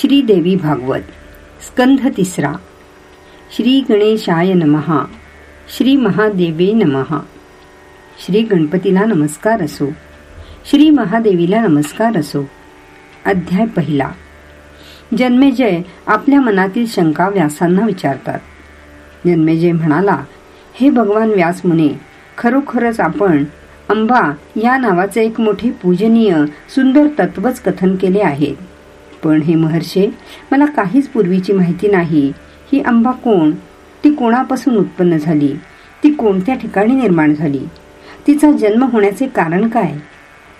श्री देवी भागवत स्कंध तिसरा. श्री गणेशाय नमहा श्री महादेवे नमहा श्री गणपतीला नमस्कार असो. श्री महादेवीला नमस्कार असो. अध्याय पहिला. जन्मेजय आपल्या मनातील शंका व्यासांना विचारतात. जन्मेजय म्हणाला हे भगवान व्यास मुने खरोखरच आपण अंबा या नावाचे एक मोठे पूजनीय सुंदर तत्वच कथन केले आहे. पण हे महर्षे मला काहीच पूर्वीची माहिती नाही. ही अंबा कोण? ती कोणापासून उत्पन्न झाली? ती कोणत्या ठिकाणी निर्माण झाली? तिचा जन्म होण्याचे कारण काय?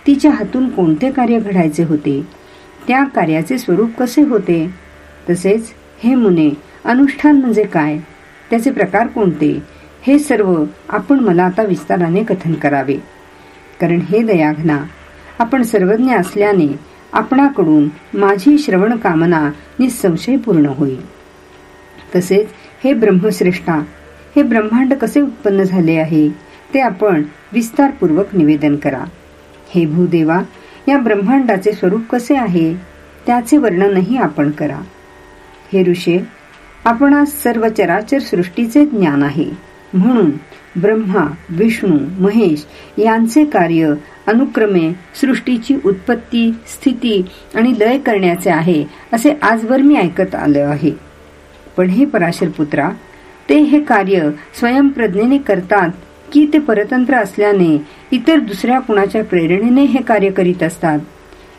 तिच्या हातून कोणते कार्य घडायचे होते? त्या कार्याचे स्वरूप कसे होते? तसेच हे मुने अनुष्ठान म्हणजे काय? त्याचे प्रकार कोणते? हे सर्व आपण मला आता विस्ताराने कथन करावे. कारण हे दयाघना आपण सर्वज्ञ असल्याने आपणाकडून माझी श्रवण कामना निसंशय पूर्ण होईल. तसेच हे ब्रह्मश्रेष्ठा हे ब्रह्मांड कसे उत्पन्न झाले आहे ते आपण विस्तारपूर्वक निवेदन करा. हे भूदेवा या ब्रह्मांडाचे स्वरूप कसे आहे त्याचे वर्णनही आपण करा. हे ऋषे आपणास सर्व चराचर सृष्टीचे ज्ञान आहे. म्हणून ब्रह्मा विष्णू महेश यांचे कार्य अनुक्रमे सृष्टीची उत्पत्ती स्थिती आणि लय करण्याचे आहे असे आजवर मी ऐकत आलो आहे. पण हे पराशर पुत्रा ते हे कार्य स्वयंप्रज्ञेने करतात की ते परतंत्र असल्याने इतर दुसऱ्या कुणाच्या प्रेरणेने हे कार्य करीत असतात?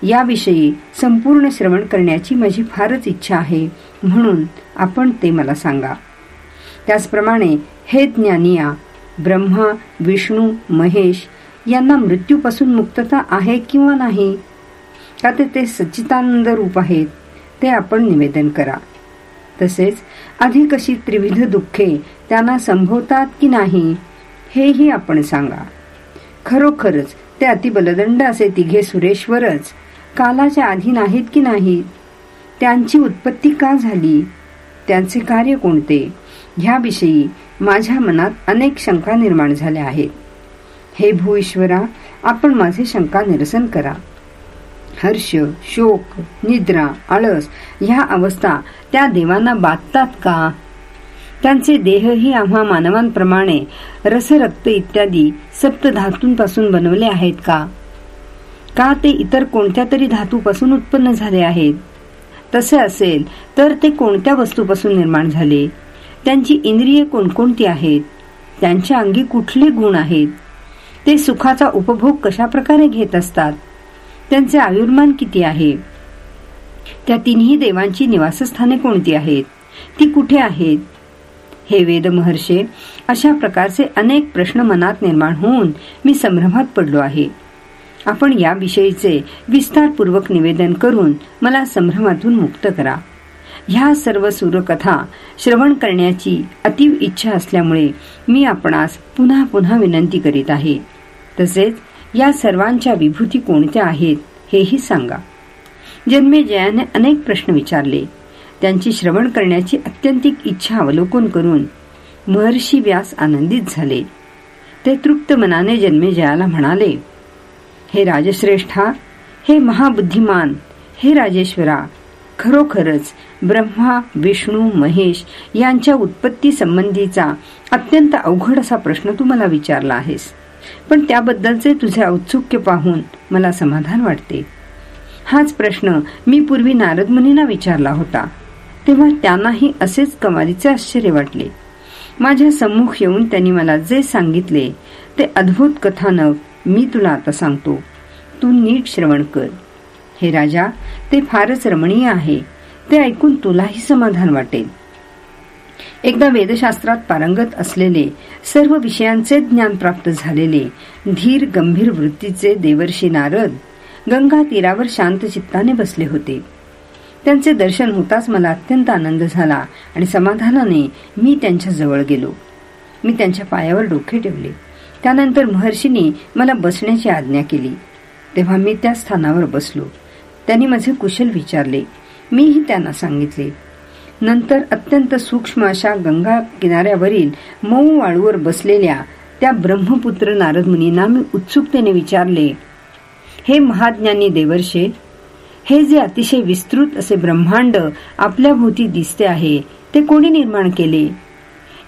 याविषयी संपूर्ण श्रवण करण्याची माझी फारच इच्छा आहे म्हणून आपण ते मला सांगा. त्याचप्रमाणे हे ज्ञानिया ब्रह्मा विष्णू महेश यांना मृत्यूपासून मुक्तता आहे किंवा नाही? का ते ते सच्चितानंद रूप आहेत ते आपण निवेदन करा. तसेच अधिक अशी त्रिविध दुःखे त्यांना संभवतात की नाही हेही आपण सांगा. खरोखरच ते अतिबलदंड असे तिघे सुरेश्वरच कालाच्या अधीन आहेत की नाहीत त्यांची उत्पत्ती का झाली? त्यांचे कार्य कोणते? ह्याविषयी माझ्या मनात अनेक शंका निर्माण झाल्या आहेत. हे भूईश्वरा आपण माझे शंका निरसन करा. हर्ष शोक निद्रा आळस ह्या अवस्था त्या देवांना बाधतात का? त्यांचे देहही आम्हा मानवांप्रमाणे रसरक्त इत्यादी सप्त धातूंपासून बनवले आहेत का? का ते इतर कोणत्या तरी धातूपासून उत्पन्न झाले आहेत? तसे असेल तर ते कोणत्या वस्तूपासून निर्माण झाले? त्यांची इंद्रिये कोणकोणती आहेत? त्यांच्या अंगी कुठले गुण आहेत? ते सुखाचा उपभोग कशा प्रकारे घेत असतात? त्यांचे आयुर्मान किती आहे? त्या तिन्ही देवांची निवासस्थाने कोणती आहेत? ती कुठे आहेत? हे वेद महर्षे अशा प्रकारचे अनेक प्रश्न मनात निर्माण होऊन मी संभ्रमात पडलो आहे. आपण याविषयीचे विस्तारपूर्वक निवेदन करून मला संभ्रमातून मुक्त करा. ह्या सर्व सूरकथा श्रवण करण्याची अतीव इच्छा असल्यामुळे मी आपणास पुन्हा पुन्हा विनंती करीत आहे. तसेच या सर्वांच्या विभूती कोणत्या आहेत हेही सांगा. जन्मे जयाने अनेक प्रश्न विचारले. त्यांची श्रवण करण्याची अत्यंतिक इच्छा अवलोकन करून महर्षी व्यास आनंदित झाले. ते तृप्त मनाने जन्मे जयाला म्हणाले हे राजश्रेष्ठा हे महाबुद्धिमान हे राजेश्वरा खरोखरच ब्रह्मा विष्णू महेश यांच्या उत्पत्ती संबंधीचा अत्यंत अवघड असा प्रश्न तू मला विचारला आहेस. पण त्याबद्दलचे तुझे औत्सुक्य पाहून मला समाधान वाटते. हाच प्रश्न मी पूर्वी नारद मुनींना विचारला होता. तेव्हा त्यांनाही असेच कमालीचे आश्चर्य वाटले. माझ्या सम्मुख येऊन त्यांनी मला जे सांगितले ते अद्भुत कथानक मी तुला आता सांगतो. तू नीट श्रवण कर. हे राजा ते फारच रमणीय आहे. ते ऐकून तुलाही समाधान वाटेल. एकदा वेदशास्त्रात पारंगत असलेले सर्व विषयांचे ज्ञान प्राप्त झालेले धीर गंभीर वृत्तीचे देवर्षी नारद गंगा तीरावर शांत चित्ताने बसले होते. त्यांचे दर्शन होताच मला अत्यंत आनंद झाला आणि समाधानाने मी त्यांच्या जवळ गेलो. मी त्यांच्या पायावर डोके ठेवले. त्यानंतर महर्षीने मला बसण्याची आज्ञा केली. तेव्हा मी त्या स्थानावर बसलो. त्यांनी माझे कुशल विचारले. मीही त्यांना सांगितले. नंतर अत्यंत सूक्ष्म अशा गंगा किनाऱ्यावरील मऊ वाळूवर बसलेल्या त्या ब्रह्मपुत्र नारद मुनींना मी उत्सुकतेने विचारले हे महाज्ञानी देवर्षे हे जे अतिशय विस्तृत असे ब्रह्मांड आपल्या भोवती दिसते आहे ते कोणी निर्माण केले?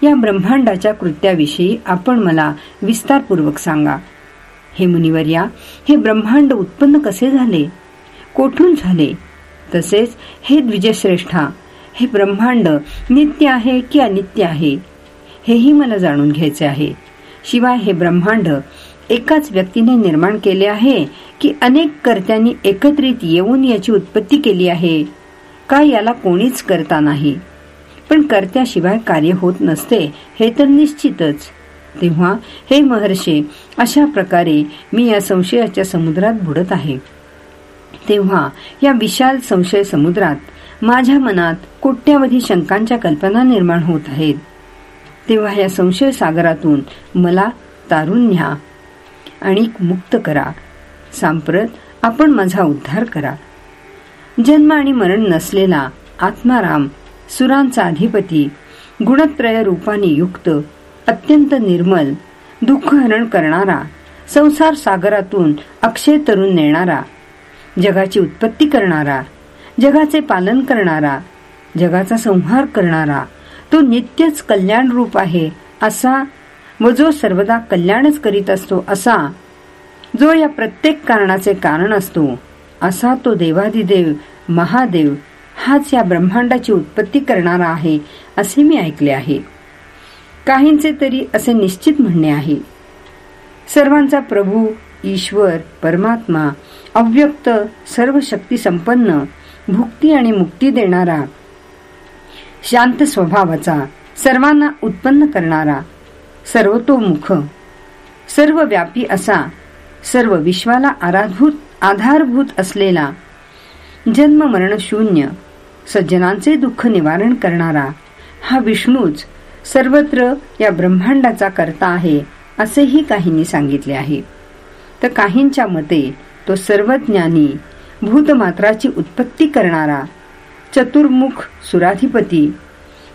या ब्रह्मांडाच्या कृत्याविषयी आपण मला विस्तारपूर्वक सांगा. हे मुनिवर्या हे ब्रह्मांड उत्पन्न कसे झाले? कोठून झाले? तसेच हे द्विजश्रेष्ठा हे ब्रह्मांड नित्य आहे की अनित्य आहे? हेही मला जाणून घ्यायचे आहे. शिवाय हे ब्रह्मांड एकाच व्यक्तीने निर्माण केले आहे की अनेक कर्त्यांनी एकत्रित येऊन याची उत्पत्ती केली आहे? का याला कोणीच करता नाही? पण कर्त्याशिवाय कार्य होत नसते हे तर निश्चितच. तेव्हा हे महर्षे अशा प्रकारे मी या संशयाच्या समुद्रात बुडत आहे. तेव्हा या विशाल संशय समुद्रात माझ्या मनात कोट्यावधी शंकांच्या कल्पना निर्माण होत आहेत. तेव्हा या संशय सागरातून मला तारून न्या आणि मुक्त करा. सांप्रत आपण माझा उद्धार करा. जन्म आणि मरण नसलेला आत्माराम सुरांचा अधिपती गुणत्रय रूपाने युक्त अत्यंत निर्मल दुःख हरण करणारा संसार सागरातून अक्षय तरुण नेणारा जगाची उत्पत्ती करणारा जगाचे पालन करणारा जगाचा संहार करणारा तो नित्यच कल्याण रूप आहे असा व जो सर्वदा कल्याणच करीत असतो असा जो या प्रत्येक कारणाचे कारण असतो असा तो देवादिदेव महादेव हाच या ब्रह्मांडाची उत्पत्ती करणारा आहे असे मी ऐकले आहे. काहींचे तरी असे निश्चित म्हणणे आहे. सर्वांचा प्रभू ईश्वर परमात्मा अव्यक्त सर्व शक्ती संपन्न भुक्ती आणि मुक्ती देणारा शांत स्वभावाचा सर्वांना उत्पन्न करणारा सर्वतोमुख सर्व व्यापी असा सर्व विश्वाला आराधूत आधारभूत असलेला जन्म मरण शून्य सज्जनांचे दुःख निवारण करणारा हा विष्णूच सर्वत्र या ब्रह्मांडाचा करता आहे असेही काहींनी सांगितले आहे. तर काहींच्या मते तो सर्वज्ञानी भूतमात्राची उत्पत्ती करणारा चतुर्मुख सुराधिपती.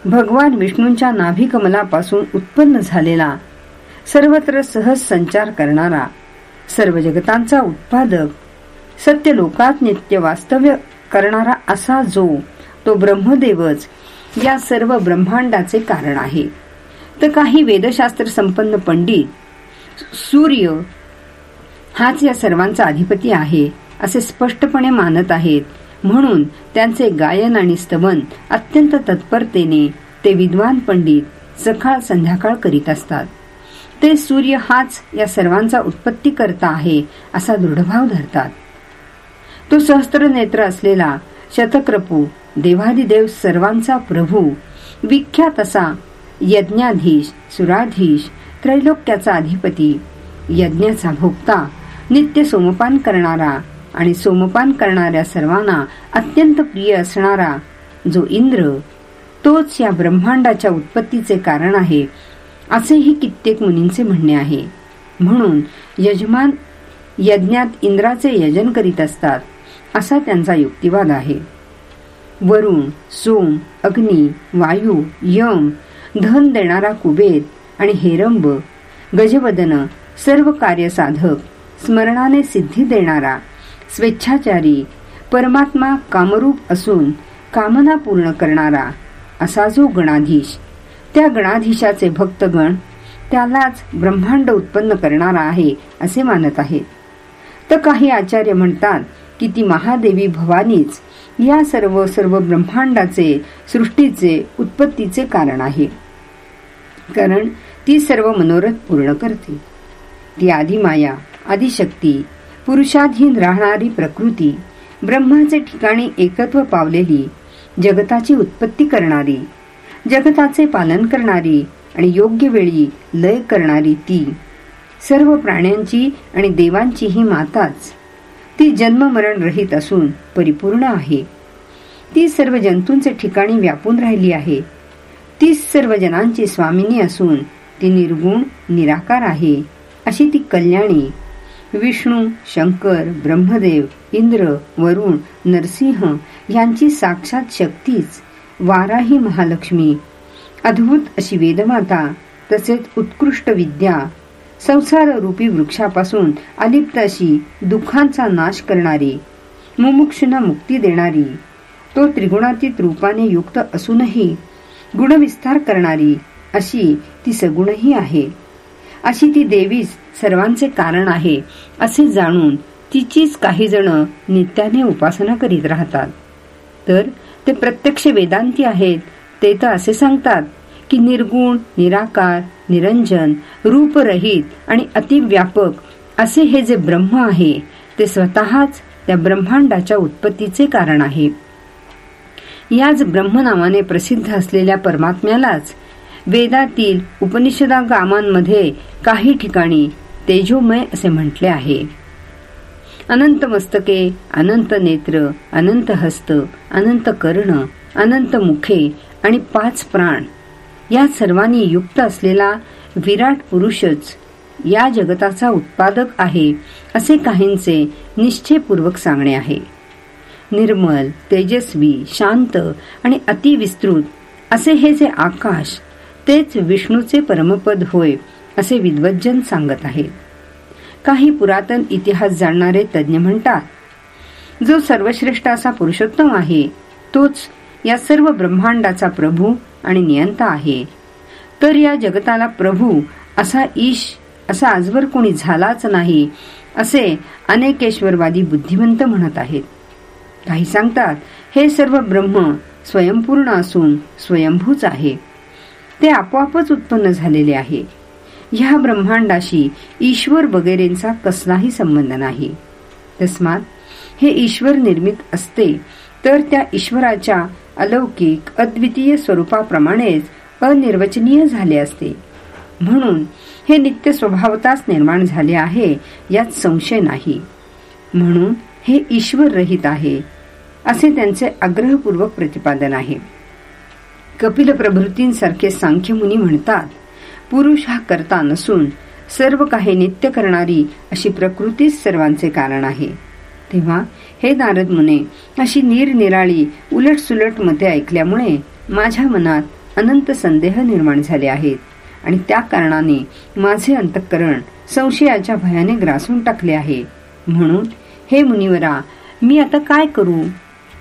भगवान विष्णूंच्या नाभिकमलापासून उत्पन्न झालेला सर्वत्र सहज संचार करणारा सर्व जगतांचा उत्पादक सत्य लोकात नित्य वास्तव्य करणारा असा जो तो ब्रह्मदेवच या सर्व ब्रह्मांडाचे कारण आहे. तर काही वेदशास्त्र संपन्न पंडित सूर्य हाच या सर्वांचा अधिपती आहे असे स्पष्टपणे मानत आहेत. म्हणून त्यांचे गायन आणि स्तवन अत्यंत तत्परतेने ते विद्वान पंडित सकाळ संध्याकाळ करीत असतात. ते सूर्य हाच या सर्वांचा उत्पत्ती करता आहे असा दृढभाव धरतात. तो सहस्त्र नेत्र असलेला शतक्रपू देवादिदेव सर्वांचा प्रभू विख्यात असा यज्ञाधीश सुराधीश त्रैलोक्याचा अधिपती यज्ञाचा भोक्ता नित्य सोमपान करणारा आणि सोमपान करणाऱ्या सर्वांना अत्यंत प्रिय असणारा जो इंद्र तोच या ब्रह्मांडाच्या उत्पत्तीचे कारण आहे असेही कित्येक मुनींचे म्हणणे आहे. म्हणून यजमान यज्ञात इंद्राचे यजन करीत असतात असा त्यांचा युक्तिवाद आहे. वरुण सोम अग्नी वायू यम धन देणारा कुबेर आणि हेरंब गजवदन सर्व कार्यसाधक स्मरणाने सिद्धी देणारा स्वेच्छाचारी परमात्मा कामरूप असून कामना पूर्ण करणारा असा जो गणाधीश त्या गणाधीशाचे भक्तगण त्यालाच ब्रह्मांड उत्पन्न करणारा आहे असे मानत आहेत. तर काही आचार्य म्हणतात की ती महादेवी भवानीच या सर्व सर्व ब्रह्मांडाचे सृष्टीचे उत्पत्तीचे कारण आहे. कारण ती सर्व मनोरथ पूर्ण करते. ती आदिमाया आदिशक्ती. पुरुषाधीन राहणारी प्रकृती ब्रह्माचे ठिकाणी एकत्व पावलेली जगताची उत्पत्ती करणारी जगताचे पालन करणारी आणि योग्य वेळी लय करणारी ती. सर्व प्राण्यांची आणि देवांची ही माताच. ती जन्ममरण रहित असून परिपूर्ण आहे. ती सर्व जंतूंचे ठिकाणी व्यापून राहिली आहे. ती सर्व जनांची स्वामिनी असून ती निर्गुण निराकार आहे अशी ती कल्याणी विष्णू शंकर ब्रह्मदेव इंद्र वरुण नरसिंह यांची साक्षात शक्तीच वाराही महालक्ष्मी. अद्भुत अशी वेदमाता तसेच उत्कृष्ट विद्या संसार रूपी वृक्षापासून अलिप्त अशी दुःखांचा नाश करणारी मुमुक्षुना मुक्ती देणारी तो त्रिगुणातीत रूपाने युक्त असूनही गुणविस्तार करणारी अशी ती सगुणही आहे. अशी ती देवीच सर्वांचे कारण आहे असे जाणून तिचीच काही जण नित्याने उपासना करीत राहतात. तर ते प्रत्यक्ष वेदांती आहेत ते तर असे सांगतात की निर्गुण निराकार निरंजन रूपरहित आणि अतिव्यापक असे हे जे ब्रह्म आहे ते स्वतःच त्या ब्रह्मांडाच्या उत्पत्तीचे कारण आहे. याच ब्रह्म नावाने प्रसिद्ध असलेल्या परमात्म्यालाच वेदातील उपनिषदा गामांमध्ये काही ठिकाणी तेजोमय असे म्हटले आहे. अनंत मस्तके अनंत नेत्र अनंत हस्त अनंत कर्ण अनंत मुखे आणि पाच प्राण या सर्वांनी युक्त असलेला विराट पुरुषच या जगताचा उत्पादक आहे असे काहींचे निश्चयपूर्वक सांगणे आहे. निर्मल तेजस्वी शांत आणि अतिविस्तृत असे हे जे आकाश तेच विष्णूचे परमपद होय असे विद्वज्जन सांगत आहेत. काही पुरातन इतिहास जाणणारे तज्ज्ञ म्हणतात जो सर्वश्रेष्ठ असा पुरुषोत्तम आहे तोच या सर्व ब्रह्मांडाचा प्रभू आणि नियंता आहे. तर या जगताला प्रभू असा ईश असा आजवर कोणी झालाच नाही असे अनेकेश्वरवादी बुद्धिमंत म्हणत आहेत. काही सांगतात हे सर्व ब्रह्म स्वयंपूर्ण असून स्वयंभूच आहे. ते आपोआपच उत्पन्न झालेले आहे. ह्या ब्रह्मांडाशी ईश्वर वगैरेंचा कसलाही संबंध नाही. तस्मात हे ईश्वर निर्मित असते तर त्या ईश्वराच्या अलौकिक अद्वितीय स्वरूपाप्रमाणेच अनिर्वचनीय झाले असते. म्हणून हे नित्य स्वभावताच निर्माण झाले आहे यात संशय नाही. म्हणून हे ईश्वर रहित आहे असे त्यांचे आग्रहपूर्वक प्रतिपादन आहे. कपिल प्रभृतींसारखे सांख्यमुनी म्हणतात पुरुष हा करता नसून सर्व काही नित्य करणारी अशी प्रकृतीच सर्वांचे कारण आहे. तेव्हा हे नारद मुने अशी निरनिराळी उलट सुलट मते ऐकल्यामुळे माझ्या मनात अनंत संदेह निर्माण झाले आहेत आणि त्या कारणाने माझे अंतःकरण संशयाच्या भयाने ग्रासून टाकले आहे. म्हणून हे मुनिवरा मी आता काय करू?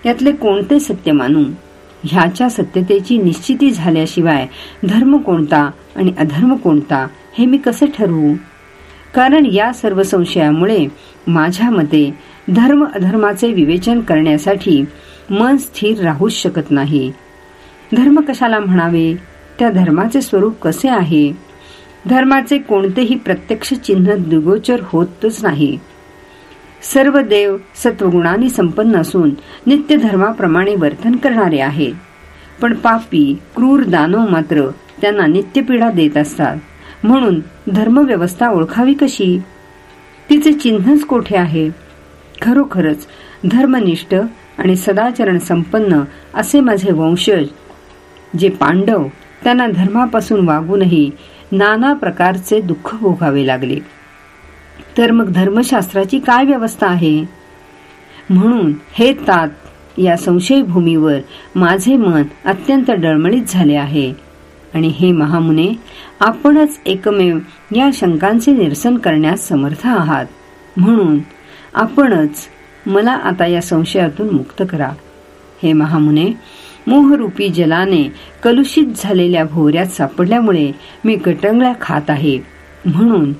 यातले कोणते सत्य मानू? ह्याच्या सत्यतेची निश्चिती झाल्याशिवाय धर्म कोणता आणि अधर्म कोणता हे मी कसे ठरवू? कारण या सर्व संशयामुळे माझ्या मते धर्म अधर्माचे विवेचन करण्यासाठी मन स्थिर राहूच शकत नाही. धर्म कशाला म्हणावे? त्या धर्माचे स्वरूप कसे आहे? धर्माचे कोणतेही प्रत्यक्ष चिन्ह दुगोचर होतच नाही. सर्व देव सत्वगुणांनी संपन्न असून नित्य धर्माप्रमाणे वर्तन करणारे आहेत. पण पापी क्रूर दानव मात्र त्यांना नित्यपीडा देत असतात. म्हणून धर्मव्यवस्था ओळखावी कशी? तिचे चिन्हच कोठे आहे? खरोखरच धर्मनिष्ठ आणि सदाचरण संपन्न असे माझे वंशज जे पांडव त्यांना धर्मापासून वागूनही नाना प्रकारचे दुःख भोगावे लागले. तर मग धर्मशास्त्राची काय व्यवस्था आहे? म्हणून हे तात या संशय भूमीवर माझे मन अत्यंत डळमळीत झाले आहे. आणि हे महामुने आपणच एकमेव या शंकांचे निरसन करण्यास समर्थ आहात. म्हणून आपणच मला आता या संशयातून मुक्त करा. हे महामुने मोहरूपी जलाने कलुषित झालेल्या भोवऱ्यात सापडल्यामुळे मी कटंगळ्या खात आहे. म्हणून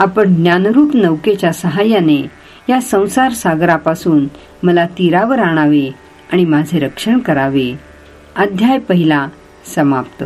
आपण ज्ञानरूप नौकेच्या सहाय्याने या संसार सागरापासून मला तीरावर आणावे आणि माझे रक्षण करावे. अध्याय पहिला समाप्त.